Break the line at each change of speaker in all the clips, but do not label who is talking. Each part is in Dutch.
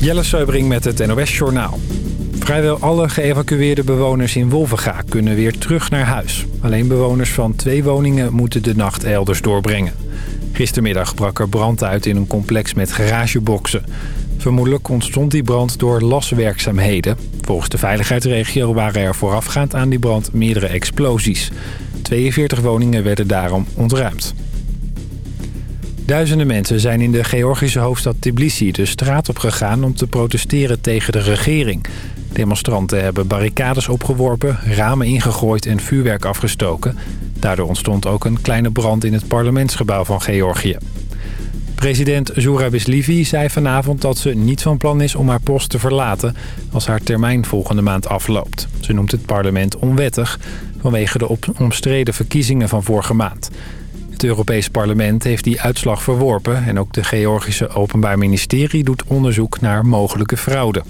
Jelle Seubring met het NOS Journaal. Vrijwel alle geëvacueerde bewoners in Wolvenga kunnen weer terug naar huis. Alleen bewoners van twee woningen moeten de nacht elders doorbrengen. Gistermiddag brak er brand uit in een complex met garageboxen. Vermoedelijk ontstond die brand door laswerkzaamheden. Volgens de veiligheidsregio waren er voorafgaand aan die brand meerdere explosies. 42 woningen werden daarom ontruimd. Duizenden mensen zijn in de Georgische hoofdstad Tbilisi de straat op gegaan om te protesteren tegen de regering. Demonstranten hebben barricades opgeworpen, ramen ingegooid en vuurwerk afgestoken. Daardoor ontstond ook een kleine brand in het parlementsgebouw van Georgië. President Zourabislivi zei vanavond dat ze niet van plan is om haar post te verlaten als haar termijn volgende maand afloopt. Ze noemt het parlement onwettig vanwege de omstreden verkiezingen van vorige maand. Het Europees Parlement heeft die uitslag verworpen... en ook de Georgische Openbaar Ministerie doet onderzoek naar mogelijke fraude.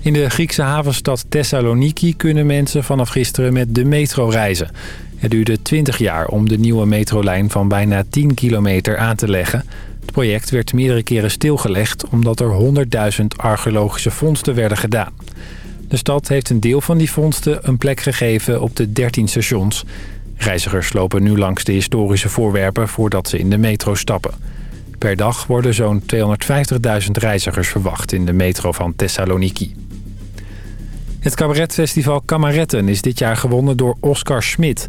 In de Griekse havenstad Thessaloniki kunnen mensen vanaf gisteren met de metro reizen. Het duurde 20 jaar om de nieuwe metrolijn van bijna 10 kilometer aan te leggen. Het project werd meerdere keren stilgelegd omdat er 100.000 archeologische vondsten werden gedaan. De stad heeft een deel van die vondsten een plek gegeven op de 13 stations. Reizigers lopen nu langs de historische voorwerpen voordat ze in de metro stappen. Per dag worden zo'n 250.000 reizigers verwacht in de metro van Thessaloniki. Het cabaretfestival Kamaretten is dit jaar gewonnen door Oscar Schmidt.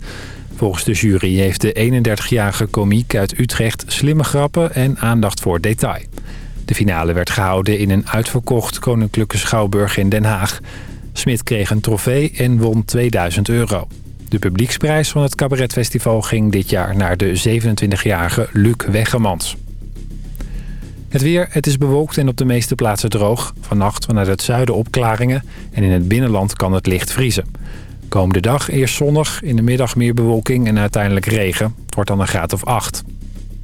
Volgens de jury heeft de 31-jarige komiek uit Utrecht slimme grappen en aandacht voor detail. De finale werd gehouden in een uitverkocht koninklijke schouwburg in Den Haag. Smit kreeg een trofee en won 2000 euro. De publieksprijs van het cabaretfestival ging dit jaar naar de 27-jarige Luc Weggemans. Het weer, het is bewolkt en op de meeste plaatsen droog. Vannacht vanuit het zuiden opklaringen en in het binnenland kan het licht vriezen. Komende dag eerst zonnig, in de middag meer bewolking en uiteindelijk regen. Het wordt dan een graad of 8.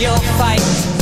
your fight.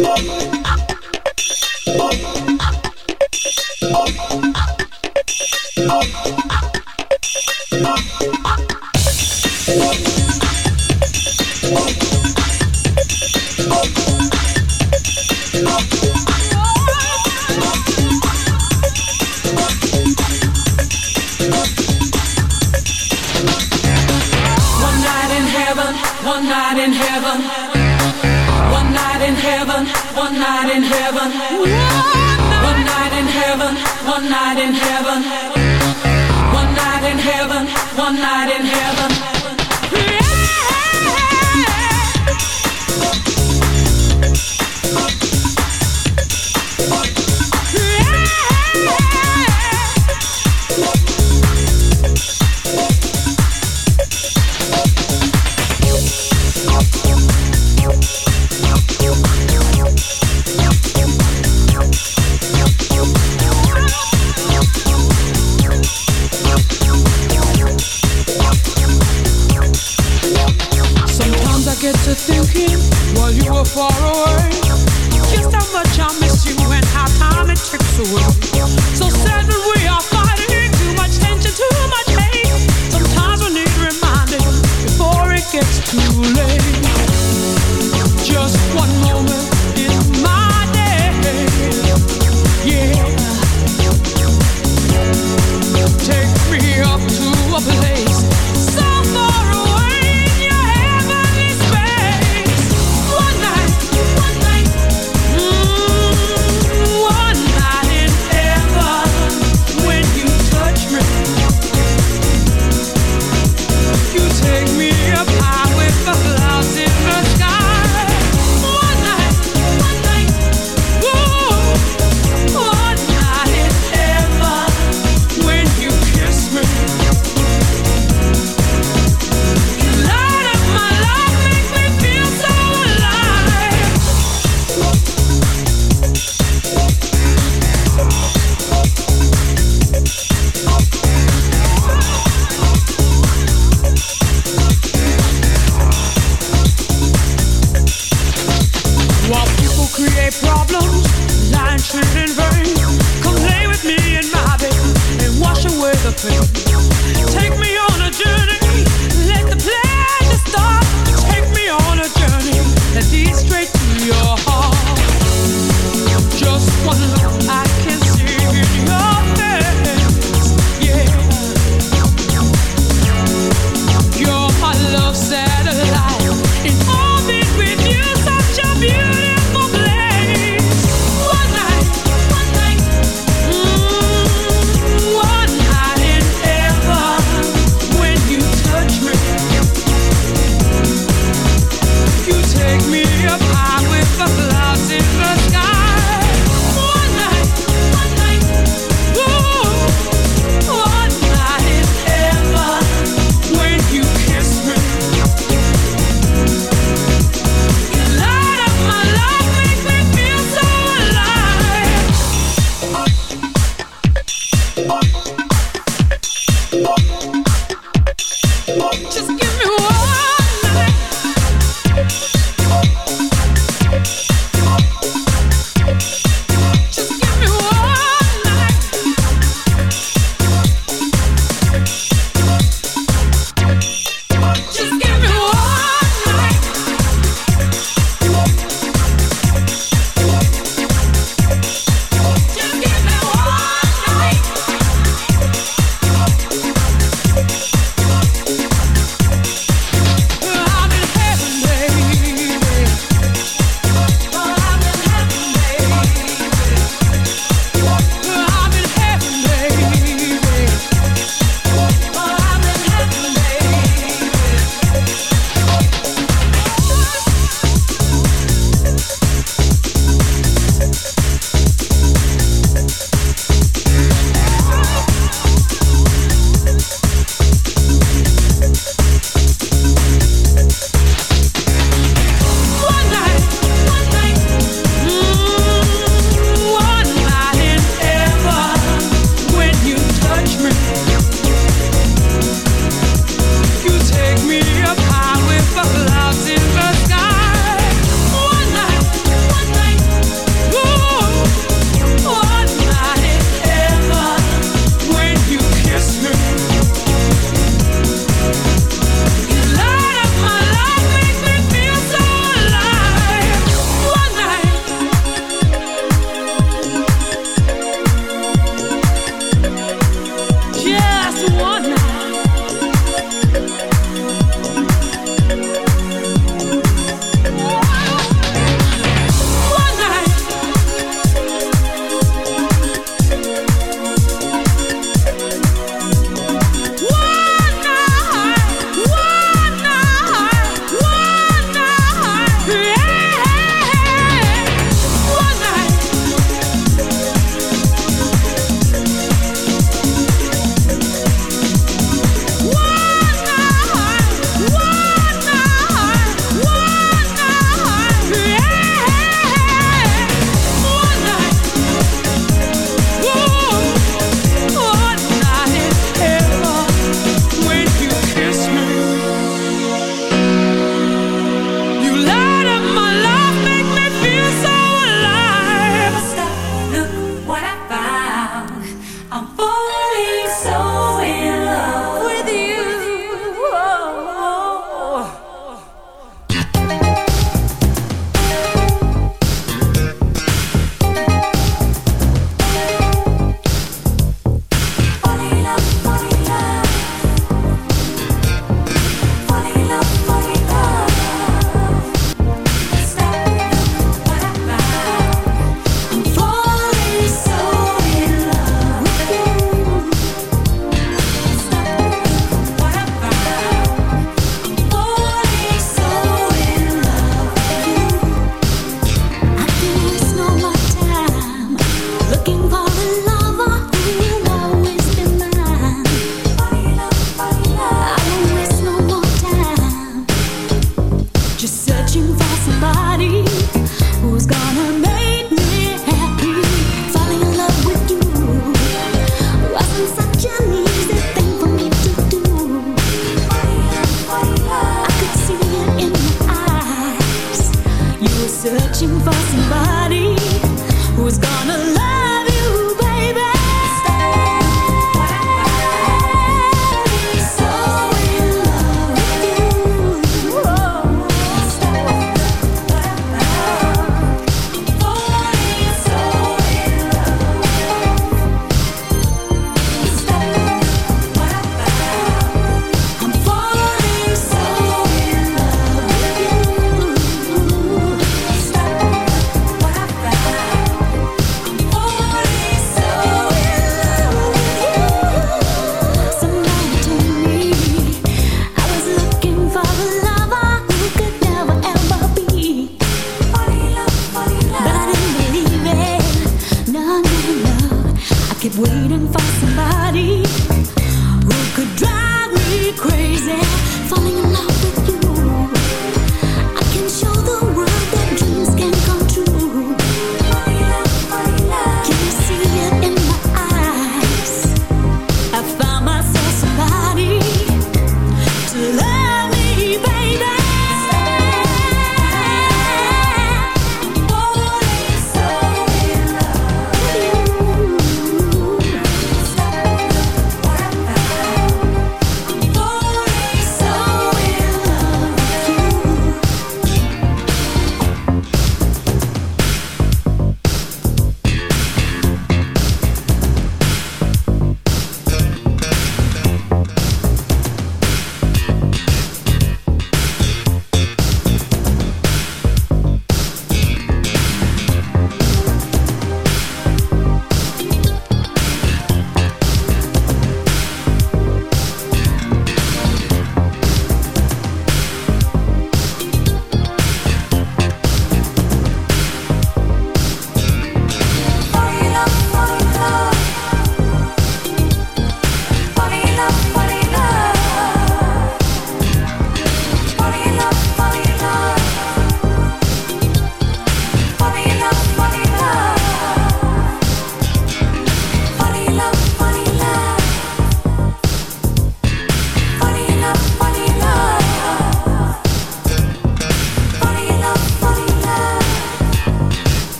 Bye.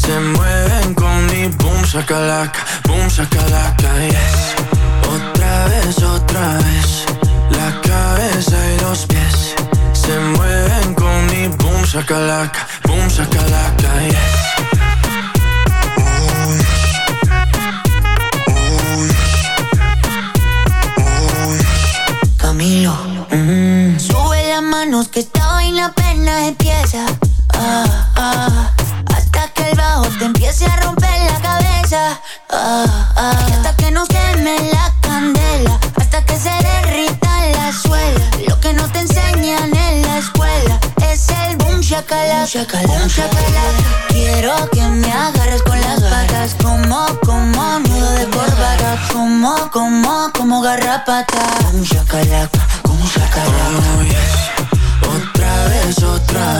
Se mueven con mi boom sacalaca, boom sacalaca, yes Otra vez, otra vez La cabeza y los pies Se mueven con mi boom sacalaca, boom sacalaca, yes
Mm.
Sube las manos que esta vaina apenas empieza. Ah. hasta que no queme la candela, hasta que se derrita la suela. Lo que no te enseñan en la escuela es el boom shakalaka, boom shakalaka. Quiero que me agarres con las patas,
como, como nudo de corbata, como, como, como garrapata. Boom shakalaka, boom shakalaka.
Oh. Otra vez, otra vez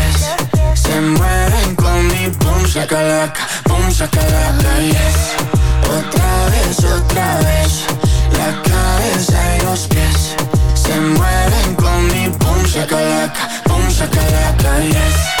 shakalaka, boom shakalaka, yes. Otra vez, otra vez La cabeza y los pies Se mueven con mi boom shakalaka, boom shakalaka, yes.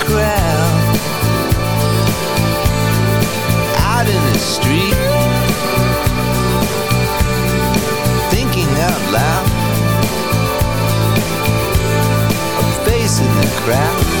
street. Thinking out loud. I'm facing the crowd.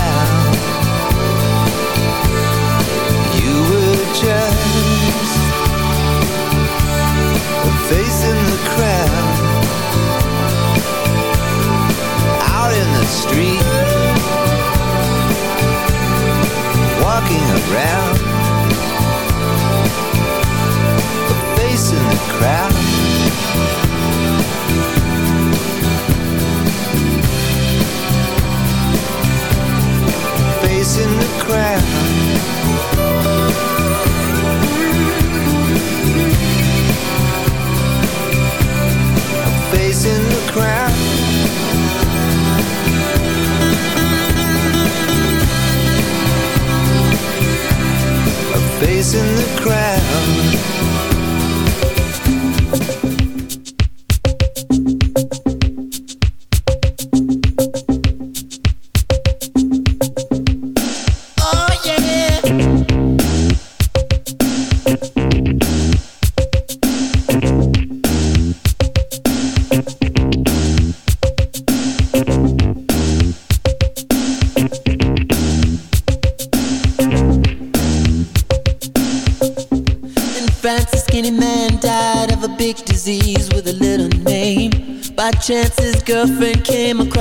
around. A face in the crowd.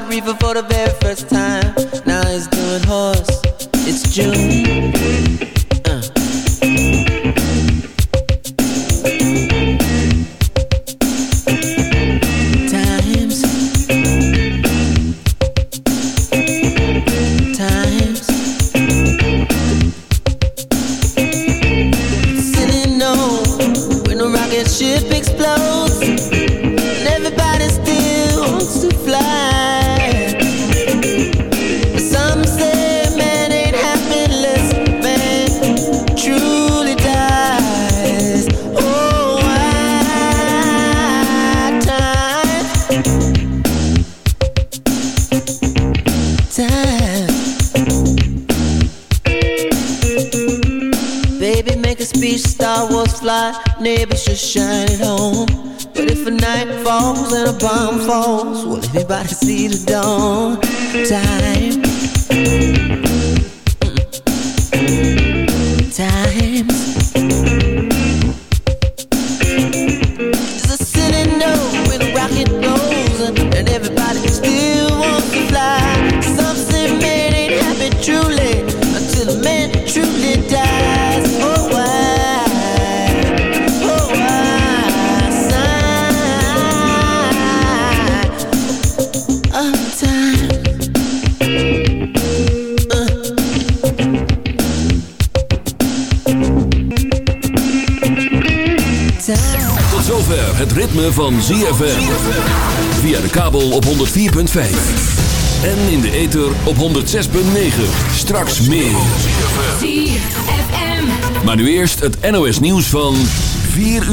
Tried reefer for the very first time. Now he's doing horse. It's June.
106.9. Straks meer.
4FM.
Maar nu eerst het NOS nieuws van 4 uur.